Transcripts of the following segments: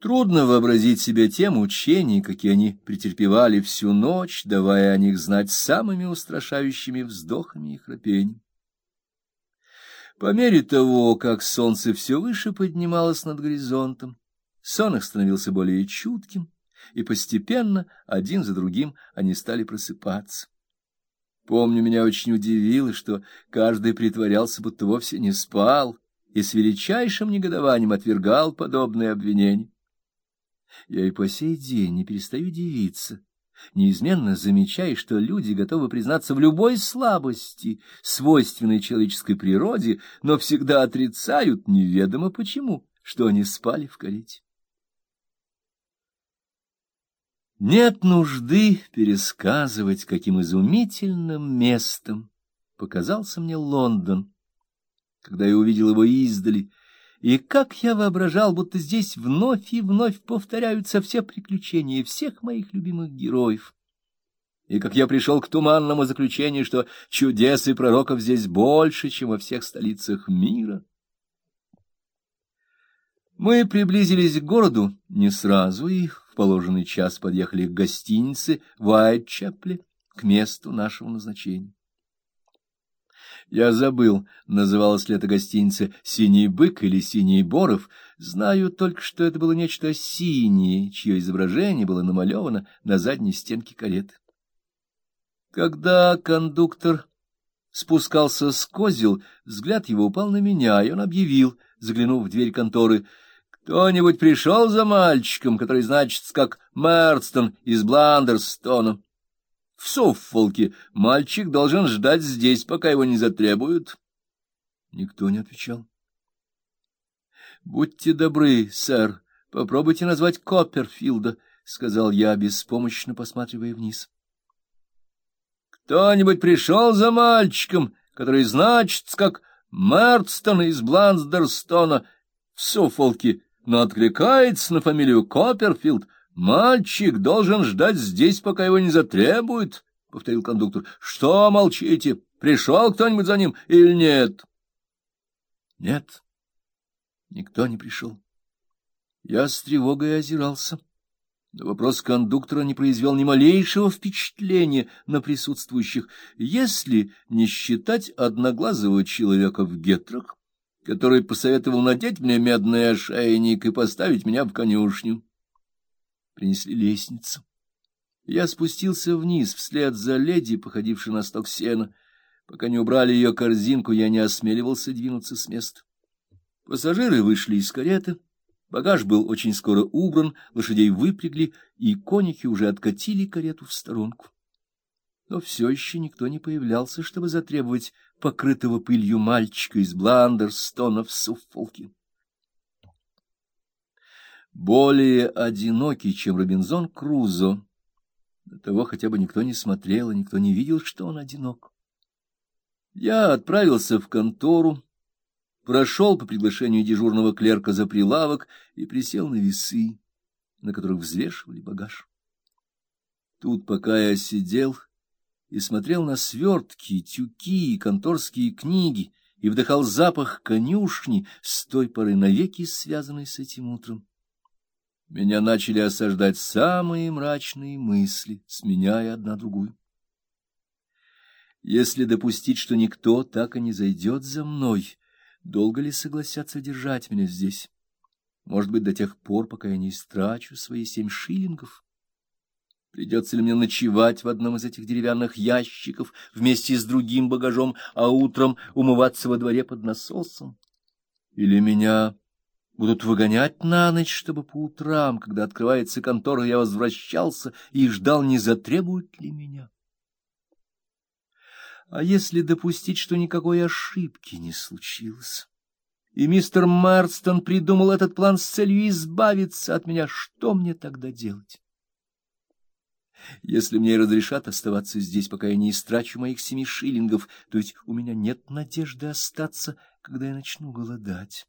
Трудно вообразить себе те мучения, какие они претерпевали всю ночь, давая о них знать самыми устрашающими вздохами и храпением. По мере того, как солнце все выше поднималось над горизонтом, сон их становился более чутким, и постепенно, один за другим, они стали просыпаться. Помню, меня очень удивило, что каждый притворялся, будто вовсе не спал, и с величайшим негодованием отвергал подобные обвинения. Я и по сей день не перестаю дивиться, неизменно замечая, что люди готовы признаться в любой слабости, свойственной человеческой природе, но всегда отрицают, неведомо почему, что они спали в карете. Нет нужды пересказывать, каким изумительным местом показался мне Лондон, когда я увидел его издали, и как я воображал, будто здесь вновь и вновь повторяются все приключения всех моих любимых героев. И как я пришел к туманному заключению, что чудес и пророков здесь больше, чем во всех столицах мира. Мы приблизились к городу не сразу и в положенный час подъехали к гостинице в Уайтчепле, к месту нашего назначения. Я забыл, называлась ли эта гостиница «Синий бык» или «Синий боров». Знаю только, что это было нечто синее, чье изображение было намалевано на задней стенке кареты. Когда кондуктор спускался с козел, взгляд его упал на меня, и он объявил, заглянув в дверь конторы, «Кто-нибудь пришел за мальчиком, который значится как Мерстон из Бландерстона?» В Соффолке мальчик должен ждать здесь, пока его не затребуют. Никто не отвечал. — Будьте добры, сэр, попробуйте назвать Копперфилда, — сказал я, беспомощно посматривая вниз. — Кто-нибудь пришел за мальчиком, который значится как Мертстон из Блансдерстона в Соффолке, но откликается на фамилию Копперфилд — Мальчик должен ждать здесь, пока его не затребуют, — повторил кондуктор. — Что молчите? Пришел кто-нибудь за ним или нет? — Нет, никто не пришел. Я с тревогой озирался. Но вопрос кондуктора не произвел ни малейшего впечатления на присутствующих, если не считать одноглазого человека в гетрах, который посоветовал надеть мне медный ошейник и поставить меня в конюшню принесли лестницу. Я спустился вниз, вслед за леди, походившей на сток сена. Пока не убрали ее корзинку, я не осмеливался двинуться с места. Пассажиры вышли из кареты. Багаж был очень скоро убран, лошадей выпрягли, и конюхи уже откатили карету в сторонку. Но все еще никто не появлялся, чтобы затребовать покрытого пылью мальчика из Бландерстона в Суффолке более одинокий, чем Робинзон Крузо. До того хотя бы никто не смотрел, и никто не видел, что он одинок. Я отправился в контору, прошел по приглашению дежурного клерка за прилавок и присел на весы, на которых взвешивали багаж. Тут, пока я сидел и смотрел на свертки, тюки и конторские книги, и вдыхал запах конюшни, с той поры навеки связанной с этим утром, меня начали осаждать самые мрачные мысли, сменяя одна другую. Если допустить, что никто так и не зайдет за мной, долго ли согласятся держать меня здесь? Может быть, до тех пор, пока я не истрачу свои семь шиллингов? Придется ли мне ночевать в одном из этих деревянных ящиков вместе с другим багажом, а утром умываться во дворе под насосом? Или меня будут выгонять на ночь, чтобы по утрам, когда открывается контора, я возвращался и ждал, не затребуют ли меня. А если допустить, что никакой ошибки не случилось, и мистер Марстон придумал этот план с целью избавиться от меня, что мне тогда делать? Если мне разрешат оставаться здесь, пока я не истрачу моих семи шиллингов, то ведь у меня нет надежды остаться, когда я начну голодать.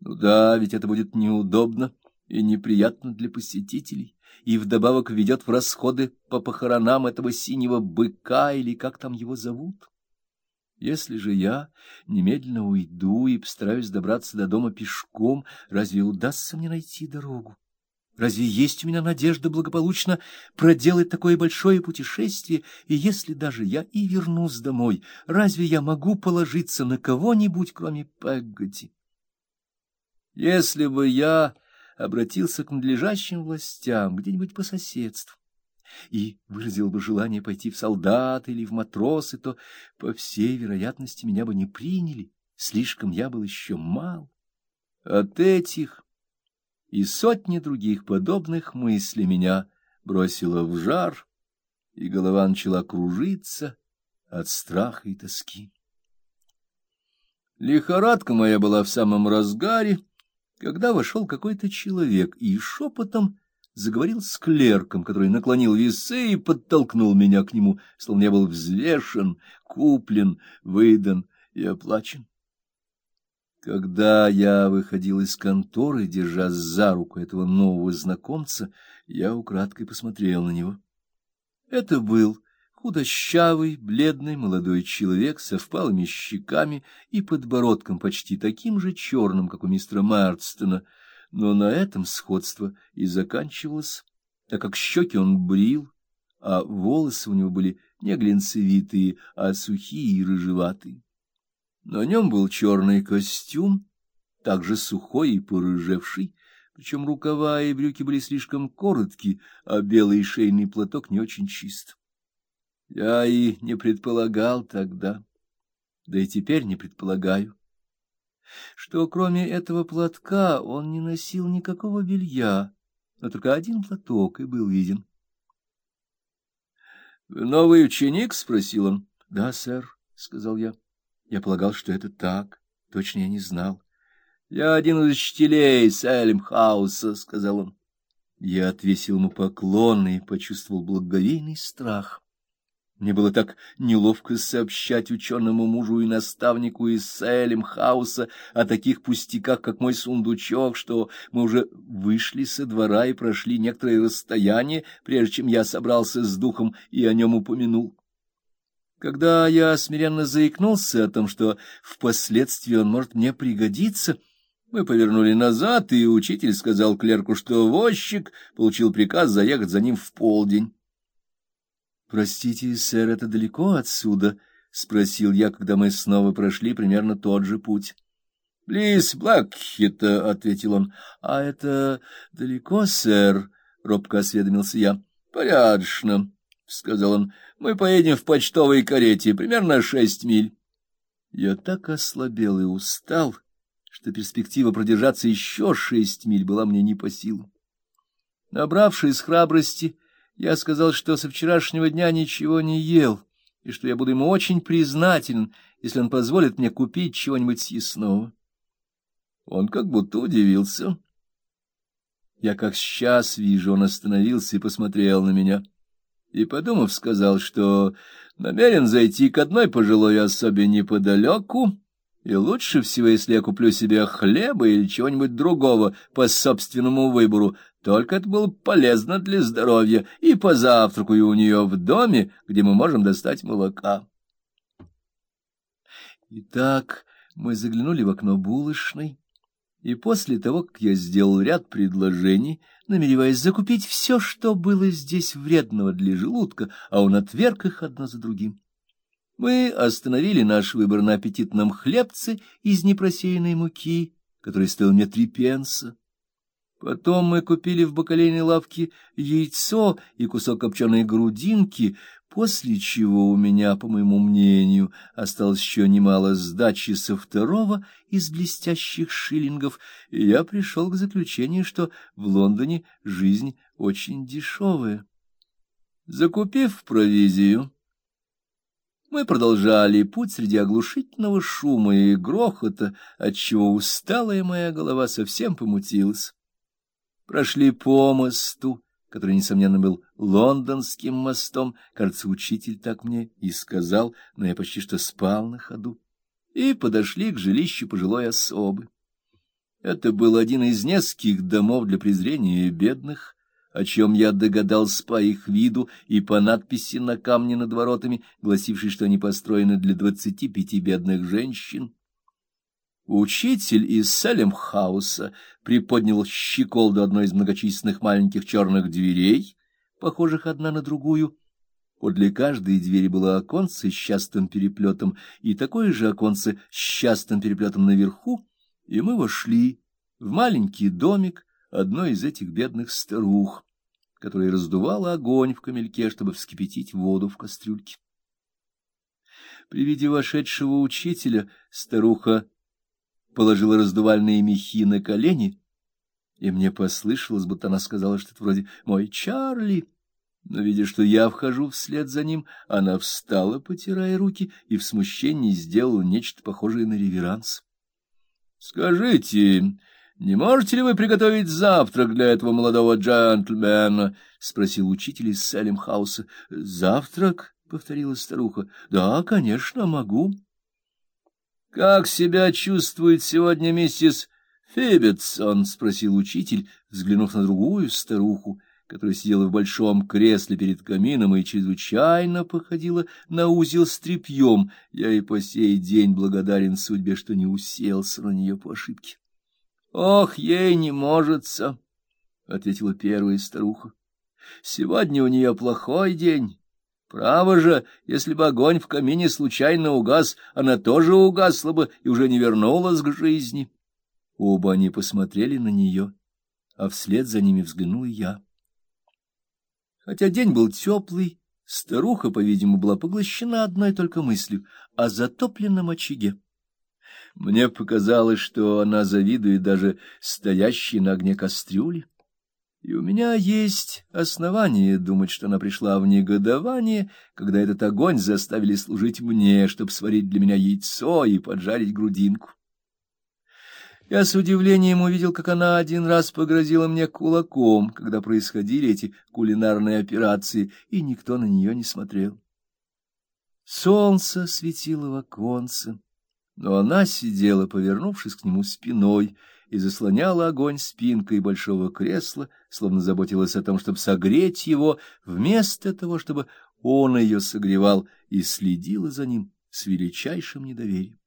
Ну да, ведь это будет неудобно и неприятно для посетителей, и вдобавок ведет в расходы по похоронам этого синего быка или как там его зовут. Если же я немедленно уйду и постараюсь добраться до дома пешком, разве удастся мне найти дорогу? Разве есть у меня надежда благополучно проделать такое большое путешествие, и если даже я и вернусь домой, разве я могу положиться на кого-нибудь, кроме Пегготи? Если бы я обратился к надлежащим властям где-нибудь по соседству, и выразил бы желание пойти в солдаты или в матросы, то, по всей вероятности, меня бы не приняли, слишком я был еще мал. От этих и сотни других подобных мыслей меня бросило в жар, и голова начала кружиться от страха и тоски. Лихорадка моя была в самом разгаре, когда вошел какой-то человек и шепотом заговорил с клерком, который наклонил весы и подтолкнул меня к нему, словно я был взвешен, куплен, выдан и оплачен. Когда я выходил из конторы, держа за руку этого нового знакомца, я украдкой посмотрел на него. Это был худощавый, бледный молодой человек со впалыми щеками и подбородком почти таким же черным, как у мистера Марстона, но на этом сходство и заканчивалось, так как щеки он брил, а волосы у него были не глинцевитые, а сухие и рыжеватые. На нем был черный костюм, также сухой и порыжевший, причем рукава и брюки были слишком короткие, а белый шейный платок не очень чист. Я и не предполагал тогда, да и теперь не предполагаю, что кроме этого платка он не носил никакого белья, но только один платок и был виден. — Новый ученик? — спросил он. — Да, сэр, — сказал я. Я полагал, что это так. Точно я не знал. — Я один из учителей Сэлемхауса, — сказал он. Я отвесил ему поклон и почувствовал благоговейный страх. — мне было так неловко сообщать ученому мужу и наставнику из Сэлем-хауса о таких пустяках, как мой сундучок, что мы уже вышли со двора и прошли некоторое расстояние, прежде чем я собрался с духом и о нем упомянул. Когда я смиренно заикнулся о том, что впоследствии он может мне пригодиться, мы повернули назад, и учитель сказал клерку, что возчик получил приказ заехать за ним в полдень. — Простите, сэр, это далеко отсюда? — спросил я, когда мы снова прошли примерно тот же путь. — Близ Блэкхита, — ответил он. — А это далеко, сэр? — робко осведомился я. — Порядочно, — сказал он. — Мы поедем в почтовой карете, примерно шесть миль. Я так ослабел и устал, что перспектива продержаться еще шесть миль была мне не по силам. Набравшись храбрости, я сказал, что со вчерашнего дня ничего не ел, и что я буду ему очень признателен, если он позволит мне купить чего-нибудь съестного. Он как будто удивился. Я как сейчас вижу, он остановился и посмотрел на меня. И, подумав, сказал, что намерен зайти к одной пожилой особе неподалеку, и лучше всего, если я куплю себе хлеба или чего-нибудь другого по собственному выбору, только это было полезно для здоровья, и позавтракаю у нее в доме, где мы можем достать молока. Итак, мы заглянули в окно булочной, и после того, как я сделал ряд предложений, намереваясь закупить все, что было здесь вредного для желудка, а он отверг их одно за другим, мы остановили наш выбор на аппетитном хлебце из непросеянной муки, который стоил мне три пенса. Потом мы купили в бакалейной лавке яйцо и кусок копченой грудинки, после чего у меня, по моему мнению, осталось еще немало сдачи со второго из блестящих шиллингов, и я пришел к заключению, что в Лондоне жизнь очень дешевая. Закупив провизию, мы продолжали путь среди оглушительного шума и грохота, отчего усталая моя голова совсем помутилась. Прошли по мосту, который, несомненно, был лондонским мостом, кажется, учитель так мне и сказал, но я почти что спал на ходу, и подошли к жилищу пожилой особы. Это был один из нескольких домов для презрения бедных, о чем я догадался по их виду и по надписи на камне над воротами, гласившей, что они построены для двадцати пяти бедных женщин. Учитель из Салемхауса приподнял щеколду одной из многочисленных маленьких черных дверей, похожих одна на другую. Подле каждой двери было оконце с частым переплетом и такое же оконце с частым переплетом наверху, и мы вошли в маленький домик одной из этих бедных старух, которая раздувала огонь в камельке, чтобы вскипятить воду в кастрюльке. При виде вошедшего учителя старуха положила раздувальные мехи на колени, и мне послышалось, будто она сказала что-то вроде «Мой Чарли!» Но, видя, что я вхожу вслед за ним, она встала, потирая руки, и в смущении сделала нечто похожее на реверанс. — Скажите, не можете ли вы приготовить завтрак для этого молодого джентльмена? — спросил учитель из Салемхауса. — Завтрак? — повторила старуха. — Да, конечно, могу. — Как себя чувствует сегодня миссис Фибетсон? — спросил учитель, взглянув на другую старуху, которая сидела в большом кресле перед камином и чрезвычайно походила на узел с тряпьем. Я и по сей день благодарен судьбе, что не уселся на нее по ошибке. — Ох, ей не можется, — ответила первая старуха. — Сегодня у нее плохой день. Право же, если бы огонь в камине случайно угас, она тоже угасла бы и уже не вернулась к жизни. Оба они посмотрели на нее, а вслед за ними взглянул я. Хотя день был теплый, старуха, по-видимому, была поглощена одной только мыслью о затопленном очаге. Мне показалось, что она завидует даже стоящей на огне кастрюли. И у меня есть основание думать, что она пришла в негодование, когда этот огонь заставили служить мне, чтобы сварить для меня яйцо и поджарить грудинку. Я с удивлением увидел, как она один раз погрозила мне кулаком, когда происходили эти кулинарные операции, и никто на нее не смотрел. Солнце светило в оконце, но она сидела, повернувшись к нему спиной, и заслоняла огонь спинкой большого кресла, словно заботилась о том, чтобы согреть его, вместо того, чтобы он ее согревал, и следила за ним с величайшим недоверием.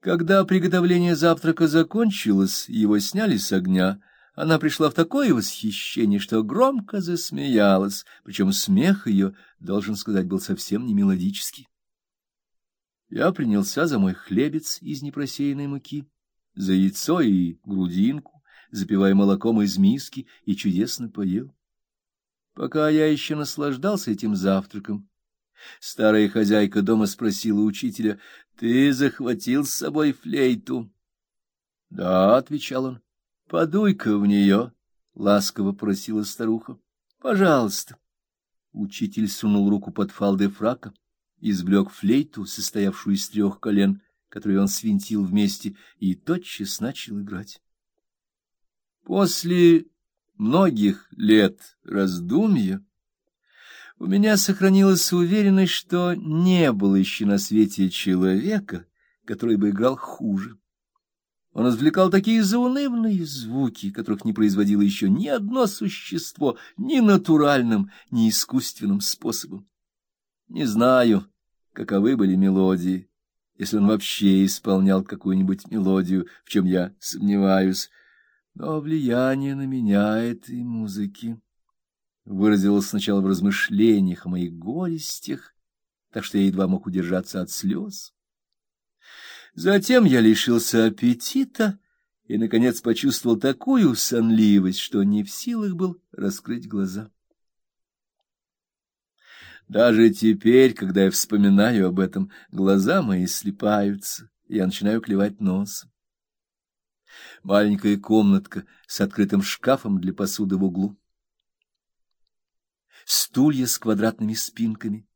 Когда приготовление завтрака закончилось, его сняли с огня, она пришла в такое восхищение, что громко засмеялась, причем смех ее, должен сказать, был совсем не мелодический. Я принялся за мой хлебец из непросеянной муки, за яйцо и грудинку, запивая молоком из миски, и чудесно поел. Пока я еще наслаждался этим завтраком, старая хозяйка дома спросила учителя, «Ты захватил с собой флейту?» «Да», — отвечал он, — «подуй-ка в нее», — ласково просила старуха. «Пожалуйста». Учитель сунул руку под фалды фрака извлек флейту, состоявшую из трех колен, которые он свинтил вместе, и тотчас начал играть. После многих лет раздумья у меня сохранилась уверенность, что не было еще на свете человека, который бы играл хуже. Он извлекал такие заунывные звуки, которых не производило еще ни одно существо ни натуральным, ни искусственным способом. Не знаю, каковы были мелодии, если он вообще исполнял какую-нибудь мелодию, в чем я сомневаюсь, но влияние на меня этой музыки выразилось сначала в размышлениях о моих горестях, так что я едва мог удержаться от слез. Затем я лишился аппетита и, наконец, почувствовал такую сонливость, что не в силах был раскрыть глаза. Даже теперь, когда я вспоминаю об этом, глаза мои слипаются, я начинаю клевать носом. Маленькая комнатка с открытым шкафом для посуды в углу. Стулья с квадратными спинками,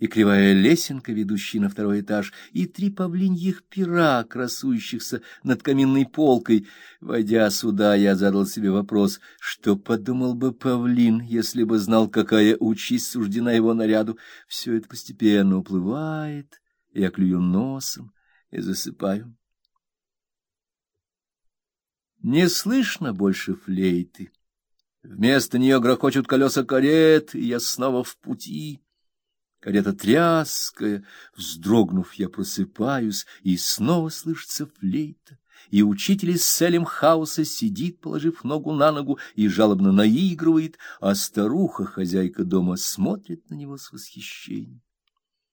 и кривая лесенка, ведущая на второй этаж, и три павлиньих пера, красующихся над каминной полкой. Войдя сюда, я задал себе вопрос, что подумал бы павлин, если бы знал, какая участь суждена его наряду. Все это постепенно уплывает, я клюю носом и засыпаю. Не слышно больше флейты. Вместо нее грохочут колеса карет, и я снова в пути. Карета тряская, вздрогнув, я просыпаюсь, и снова слышится флейта. И учитель из Селем-хауса сидит, положив ногу на ногу, и жалобно наигрывает, а старуха, хозяйка дома, смотрит на него с восхищением.